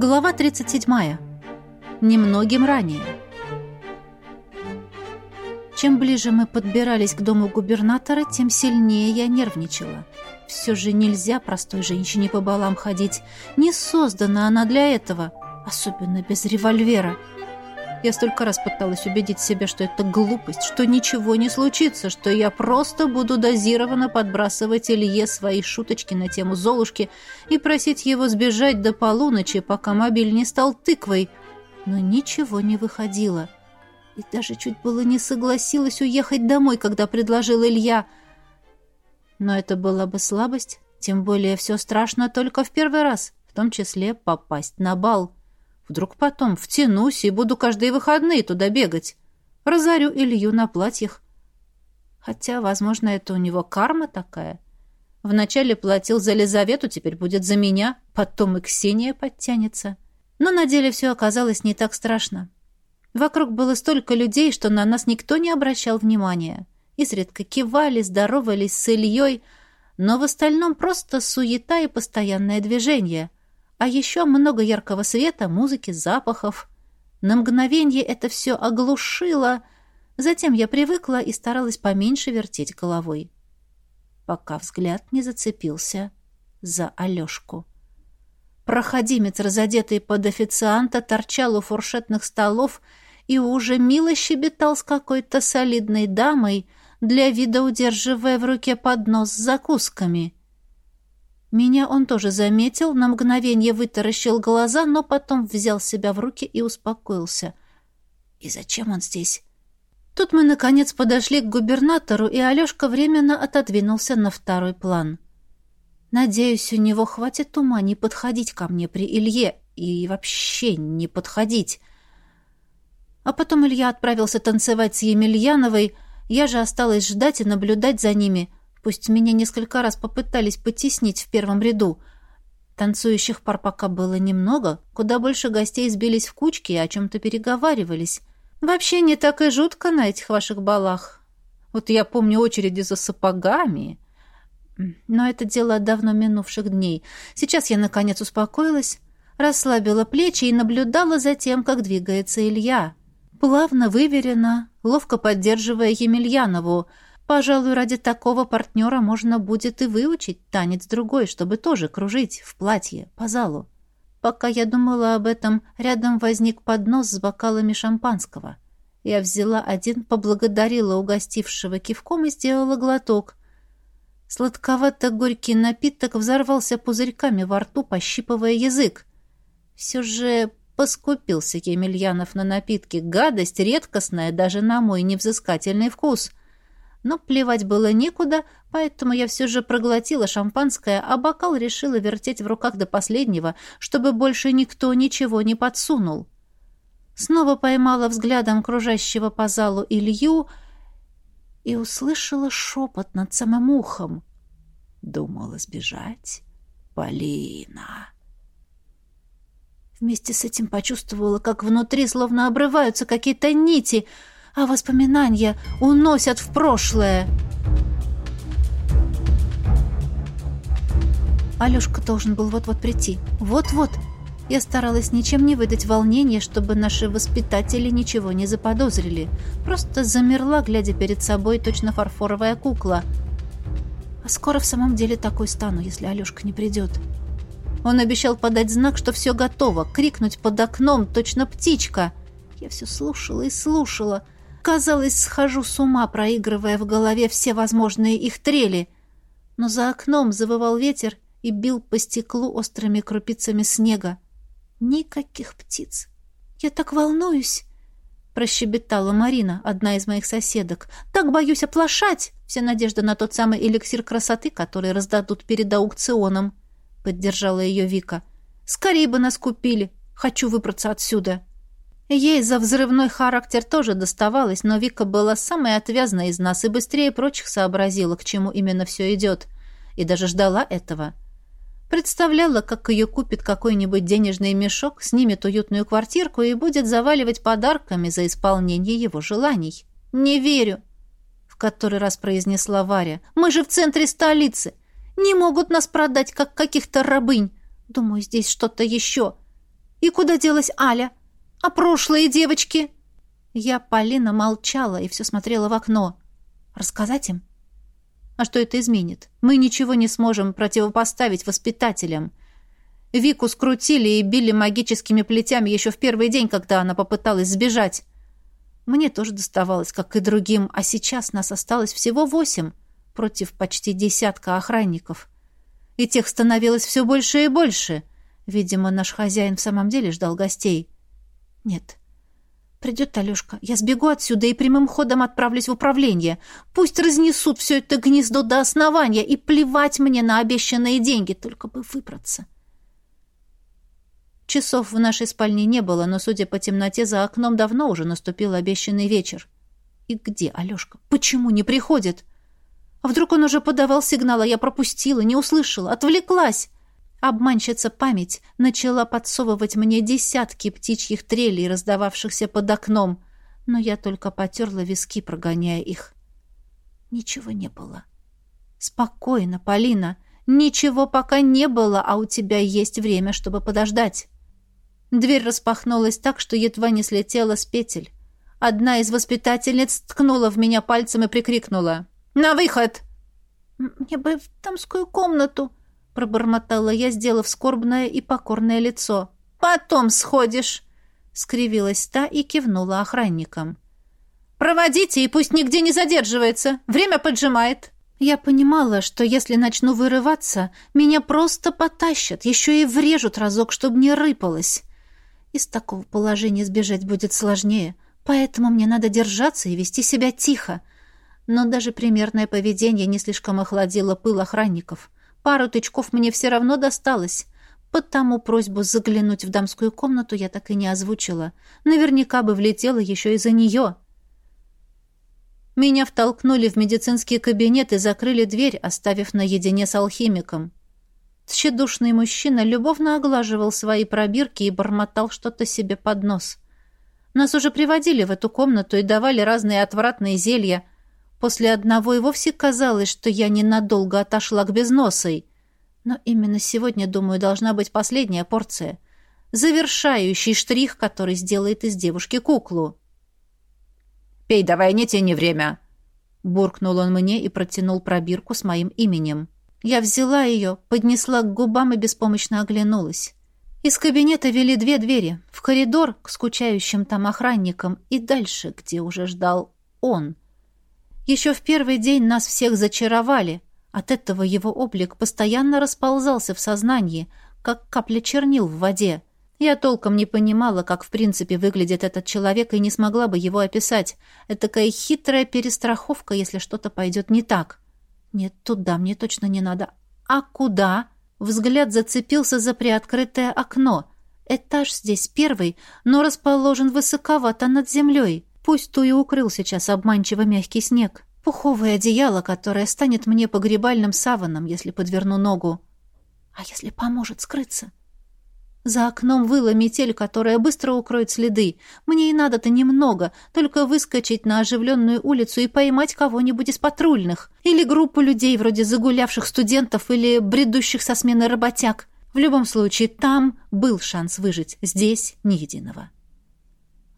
Глава 37. Немногим ранее. Чем ближе мы подбирались к дому губернатора, тем сильнее я нервничала. Все же нельзя простой женщине по балам ходить. Не создана она для этого, особенно без револьвера. Я столько раз пыталась убедить себя, что это глупость, что ничего не случится, что я просто буду дозированно подбрасывать Илье свои шуточки на тему Золушки и просить его сбежать до полуночи, пока мобиль не стал тыквой. Но ничего не выходило. И даже чуть было не согласилась уехать домой, когда предложил Илья. Но это была бы слабость, тем более все страшно только в первый раз, в том числе попасть на бал. Вдруг потом втянусь и буду каждые выходные туда бегать. Разорю Илью на платьях. Хотя, возможно, это у него карма такая. Вначале платил за Лизавету, теперь будет за меня, потом и Ксения подтянется. Но на деле все оказалось не так страшно. Вокруг было столько людей, что на нас никто не обращал внимания. Изредка кивали, здоровались с Ильей, но в остальном просто суета и постоянное движение — а еще много яркого света, музыки, запахов. На мгновение это все оглушило. Затем я привыкла и старалась поменьше вертеть головой. Пока взгляд не зацепился за Алешку. Проходимец, разодетый под официанта, торчал у фуршетных столов и уже мило щебетал с какой-то солидной дамой, для вида удерживая в руке поднос с закусками — меня он тоже заметил, на мгновение вытаращил глаза, но потом взял себя в руки и успокоился. «И зачем он здесь?» Тут мы, наконец, подошли к губернатору, и Алешка временно отодвинулся на второй план. Надеюсь, у него хватит ума не подходить ко мне при Илье и вообще не подходить. А потом Илья отправился танцевать с Емельяновой, я же осталась ждать и наблюдать за ними — Пусть меня несколько раз попытались потеснить в первом ряду. Танцующих пар пока было немного, куда больше гостей сбились в кучки и о чем-то переговаривались. Вообще не так и жутко на этих ваших балах. Вот я помню очереди за сапогами. Но это дело давно минувших дней. Сейчас я, наконец, успокоилась, расслабила плечи и наблюдала за тем, как двигается Илья. Плавно, выверенно, ловко поддерживая Емельянову — Пожалуй, ради такого партнера можно будет и выучить танец другой, чтобы тоже кружить в платье по залу. Пока я думала об этом, рядом возник поднос с бокалами шампанского. Я взяла один, поблагодарила угостившего кивком и сделала глоток. Сладковато-горький напиток взорвался пузырьками во рту, пощипывая язык. Все же поскупился Емельянов на напитки. Гадость редкостная даже на мой невзыскательный вкус — но плевать было некуда, поэтому я все же проглотила шампанское, а бокал решила вертеть в руках до последнего, чтобы больше никто ничего не подсунул. Снова поймала взглядом кружащего по залу Илью и услышала шепот над самым ухом. Думала сбежать. Полина. Вместе с этим почувствовала, как внутри словно обрываются какие-то нити — а воспоминания уносят в прошлое. Алёшка должен был вот-вот прийти. Вот-вот. Я старалась ничем не выдать волнения, чтобы наши воспитатели ничего не заподозрили. Просто замерла, глядя перед собой точно фарфоровая кукла. А скоро в самом деле такой стану, если Алёшка не придет. Он обещал подать знак, что все готово, крикнуть под окном, точно птичка. Я все слушала и слушала — Казалось, схожу с ума, проигрывая в голове все возможные их трели. Но за окном завывал ветер и бил по стеклу острыми крупицами снега. Никаких птиц. Я так волнуюсь, прощебетала Марина, одна из моих соседок. Так боюсь оплошать. Вся надежда на тот самый эликсир красоты, который раздадут перед аукционом, поддержала ее Вика. Скорее бы нас купили. Хочу выбраться отсюда. Ей за взрывной характер тоже доставалось, но Вика была самой отвязной из нас и быстрее прочих сообразила, к чему именно все идет, и даже ждала этого. Представляла, как ее купит какой-нибудь денежный мешок, снимет уютную квартирку и будет заваливать подарками за исполнение его желаний. «Не верю», — в который раз произнесла Варя. «Мы же в центре столицы. Не могут нас продать, как каких-то рабынь. Думаю, здесь что-то еще». И куда делась Аля? А прошлые девочки?» Я, Полина, молчала и все смотрела в окно. «Рассказать им?» «А что это изменит? Мы ничего не сможем противопоставить воспитателям». Вику скрутили и били магическими плетями еще в первый день, когда она попыталась сбежать. Мне тоже доставалось, как и другим, а сейчас нас осталось всего восемь против почти десятка охранников. И тех становилось все больше и больше. Видимо, наш хозяин в самом деле ждал гостей. Нет. Придет Алешка. Я сбегу отсюда и прямым ходом отправлюсь в управление. Пусть разнесут все это гнездо до основания и плевать мне на обещанные деньги, только бы выбраться. Часов в нашей спальне не было, но, судя по темноте, за окном давно уже наступил обещанный вечер. И где Алешка? Почему не приходит? — а вдруг он уже подавал сигнал, а я пропустила, не услышала, отвлеклась? Обманщица память начала подсовывать мне десятки птичьих трелей, раздававшихся под окном, но я только потерла виски, прогоняя их. Ничего не было. Спокойно, Полина. Ничего пока не было, а у тебя есть время, чтобы подождать. Дверь распахнулась так, что едва не слетела с петель. Одна из воспитательниц ткнула в меня пальцем и прикрикнула. «На выход!» «Мне бы в дамскую комнату», — пробормотала я, сделав скорбное и покорное лицо. «Потом сходишь», — скривилась та и кивнула охранникам. «Проводите, и пусть нигде не задерживается. Время поджимает». Я понимала, что если начну вырываться, меня просто потащат, еще и врежут разок, чтобы не рыпалось. Из такого положения сбежать будет сложнее, поэтому мне надо держаться и вести себя тихо. Но даже примерное поведение не слишком охладило пыл охранников. Пару тычков мне все равно досталось. Потому просьбу заглянуть в дамскую комнату я так и не озвучила. Наверняка бы влетела еще из-за нее. Меня втолкнули в медицинский кабинет и закрыли дверь, оставив наедине с алхимиком. Тщедушный мужчина любовно оглаживал свои пробирки и бормотал что-то себе под нос. Нас уже приводили в эту комнату и давали разные отвратные зелья — После одного и вовсе казалось, что я ненадолго отошла к безносой. Но именно сегодня, думаю, должна быть последняя порция. Завершающий штрих, который сделает из девушки куклу. «Пей давай, не тяни время!» Буркнул он мне и протянул пробирку с моим именем. Я взяла ее, поднесла к губам и беспомощно оглянулась. Из кабинета вели две двери. В коридор к скучающим там охранникам и дальше, где уже ждал он — еще в первый день нас всех зачаровали. От этого его облик постоянно расползался в сознании, как капля чернил в воде. Я толком не понимала, как в принципе выглядит этот человек, и не смогла бы его описать. Это такая хитрая перестраховка, если что-то пойдет не так. Нет, туда мне точно не надо. А куда? Взгляд зацепился за приоткрытое окно. Этаж здесь первый, но расположен высоковато над землей. Пусть ту и укрыл сейчас обманчиво мягкий снег. Пуховое одеяло, которое станет мне погребальным саваном, если подверну ногу. А если поможет скрыться? За окном выла метель, которая быстро укроет следы. Мне и надо-то немного, только выскочить на оживленную улицу и поймать кого-нибудь из патрульных. Или группу людей, вроде загулявших студентов или бредущих со смены работяг. В любом случае, там был шанс выжить, здесь ни единого.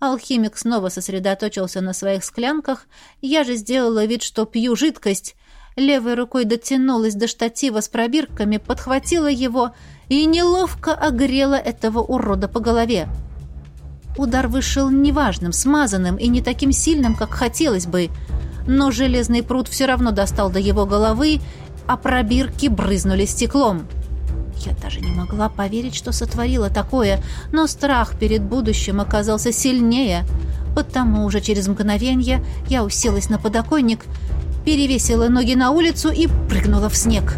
Алхимик снова сосредоточился на своих склянках, я же сделала вид, что пью жидкость, левой рукой дотянулась до штатива с пробирками, подхватила его и неловко огрела этого урода по голове. Удар вышел неважным, смазанным и не таким сильным, как хотелось бы, но железный пруд все равно достал до его головы, а пробирки брызнули стеклом. — я даже не могла поверить, что сотворила такое, но страх перед будущим оказался сильнее. Потому уже через мгновение я уселась на подоконник, перевесила ноги на улицу и прыгнула в снег.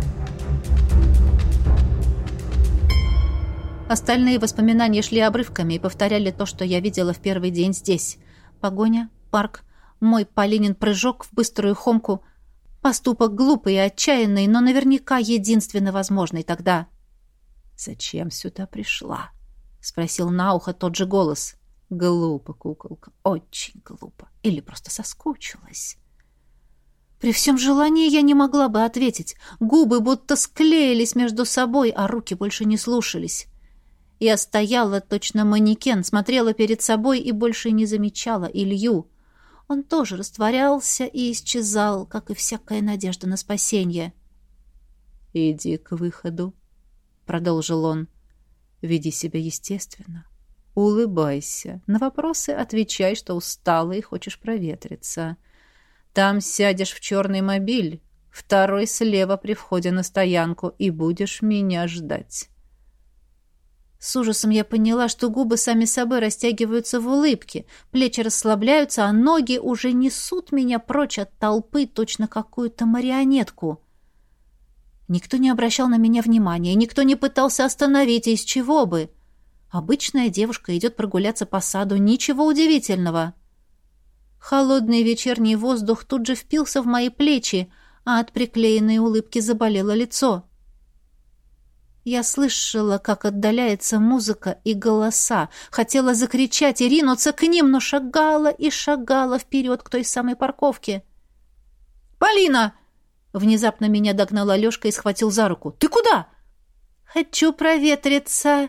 Остальные воспоминания шли обрывками и повторяли то, что я видела в первый день здесь. Погоня, парк, мой Полинин прыжок в быструю хомку. Поступок глупый и отчаянный, но наверняка единственно возможный тогда. «Зачем сюда пришла?» — спросил на ухо тот же голос. «Глупо, куколка, очень глупо. Или просто соскучилась?» При всем желании я не могла бы ответить. Губы будто склеились между собой, а руки больше не слушались. Я стояла точно манекен, смотрела перед собой и больше не замечала Илью. Он тоже растворялся и исчезал, как и всякая надежда на спасение. «Иди к выходу», — продолжил он. «Веди себя естественно. Улыбайся. На вопросы отвечай, что устала и хочешь проветриться. Там сядешь в черный мобиль, второй слева при входе на стоянку, и будешь меня ждать». С ужасом я поняла, что губы сами собой растягиваются в улыбке, плечи расслабляются, а ноги уже несут меня прочь от толпы, точно какую-то марионетку. Никто не обращал на меня внимания, никто не пытался остановить, из чего бы. Обычная девушка идет прогуляться по саду, ничего удивительного. Холодный вечерний воздух тут же впился в мои плечи, а от приклеенной улыбки заболело лицо. Я слышала, как отдаляется музыка и голоса. Хотела закричать и ринуться к ним, но шагала и шагала вперед к той самой парковке. «Полина!» Внезапно меня догнал Алешка и схватил за руку. «Ты куда?» «Хочу проветриться!»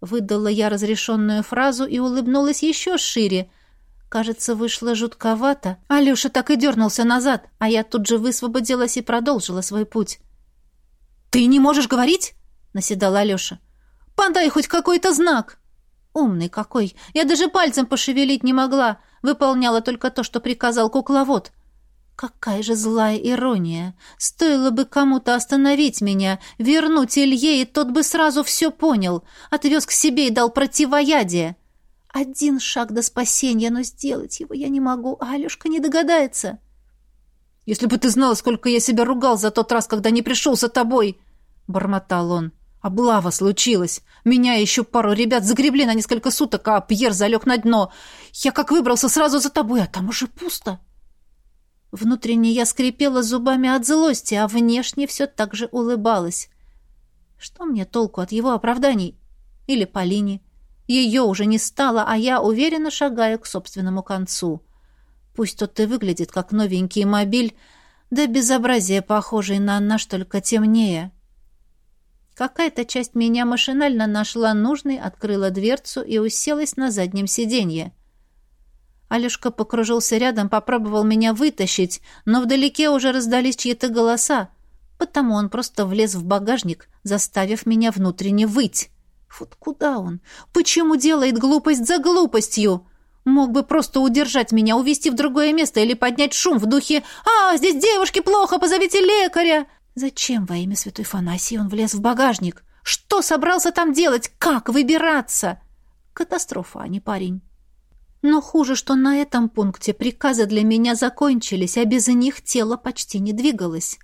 Выдала я разрешенную фразу и улыбнулась еще шире. Кажется, вышло жутковато. Алеша так и дернулся назад, а я тут же высвободилась и продолжила свой путь. «Ты не можешь говорить?» — наседал Алеша. «Подай хоть какой-то знак!» «Умный какой! Я даже пальцем пошевелить не могла. Выполняла только то, что приказал кукловод. Какая же злая ирония! Стоило бы кому-то остановить меня, вернуть Илье, и тот бы сразу все понял, отвез к себе и дал противоядие. Один шаг до спасения, но сделать его я не могу, а Алешка не догадается. «Если бы ты знала, сколько я себя ругал за тот раз, когда не пришел за тобой!» — бормотал он. Облава случилась. Меня еще пару ребят загребли на несколько суток, а Пьер залег на дно. Я как выбрался сразу за тобой, а там уже пусто. Внутренне я скрипела зубами от злости, а внешне все так же улыбалась. Что мне толку от его оправданий? Или Полине? Ее уже не стало, а я уверенно шагаю к собственному концу. Пусть тот и выглядит как новенький мобиль, да безобразие похожий на наш, только темнее. Какая-то часть меня машинально нашла нужной, открыла дверцу и уселась на заднем сиденье. Алешка покружился рядом, попробовал меня вытащить, но вдалеке уже раздались чьи-то голоса, потому он просто влез в багажник, заставив меня внутренне выть. Вот куда он? Почему делает глупость за глупостью? Мог бы просто удержать меня, увезти в другое место или поднять шум в духе «А, здесь девушке плохо, позовите лекаря!» Зачем во имя святой Фанасии он влез в багажник? Что собрался там делать? Как выбираться? Катастрофа, а не парень. Но хуже, что на этом пункте приказы для меня закончились, а без них тело почти не двигалось.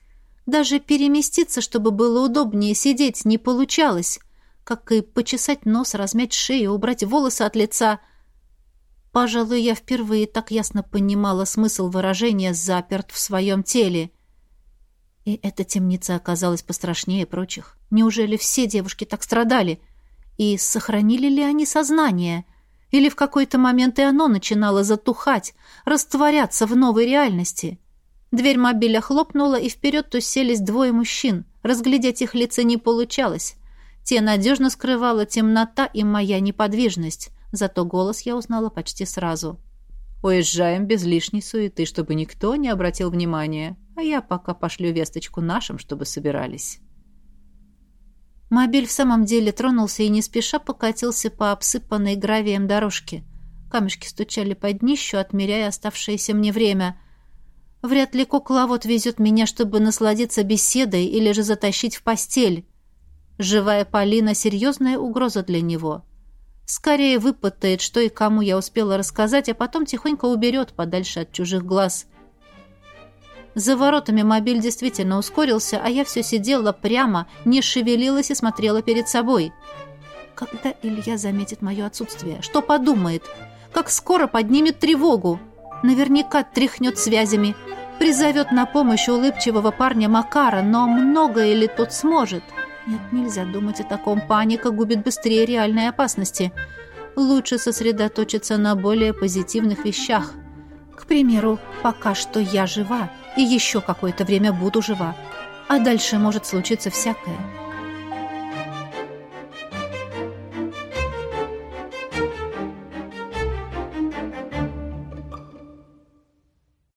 Даже переместиться, чтобы было удобнее сидеть, не получалось. Как и почесать нос, размять шею, убрать волосы от лица. Пожалуй, я впервые так ясно понимала смысл выражения «заперт в своем теле». И эта темница оказалась пострашнее прочих. Неужели все девушки так страдали? И сохранили ли они сознание? Или в какой-то момент и оно начинало затухать, растворяться в новой реальности? Дверь мобиля хлопнула, и вперед уселись двое мужчин. Разглядеть их лица не получалось. Те надежно скрывала темнота и моя неподвижность. Зато голос я узнала почти сразу. «Уезжаем без лишней суеты, чтобы никто не обратил внимания», а я пока пошлю весточку нашим, чтобы собирались. Мобиль в самом деле тронулся и не спеша покатился по обсыпанной гравием дорожке. Камешки стучали под днищу, отмеряя оставшееся мне время. Вряд ли кукловод везет меня, чтобы насладиться беседой или же затащить в постель. Живая Полина — серьезная угроза для него. Скорее выпытает, что и кому я успела рассказать, а потом тихонько уберет подальше от чужих глаз — за воротами мобиль действительно ускорился, а я все сидела прямо, не шевелилась и смотрела перед собой. Когда Илья заметит мое отсутствие? Что подумает? Как скоро поднимет тревогу? Наверняка тряхнет связями. Призовет на помощь улыбчивого парня Макара, но многое ли тот сможет? Нет, нельзя думать о таком. Паника губит быстрее реальной опасности. Лучше сосредоточиться на более позитивных вещах. К примеру, пока что я жива и еще какое-то время буду жива. А дальше может случиться всякое.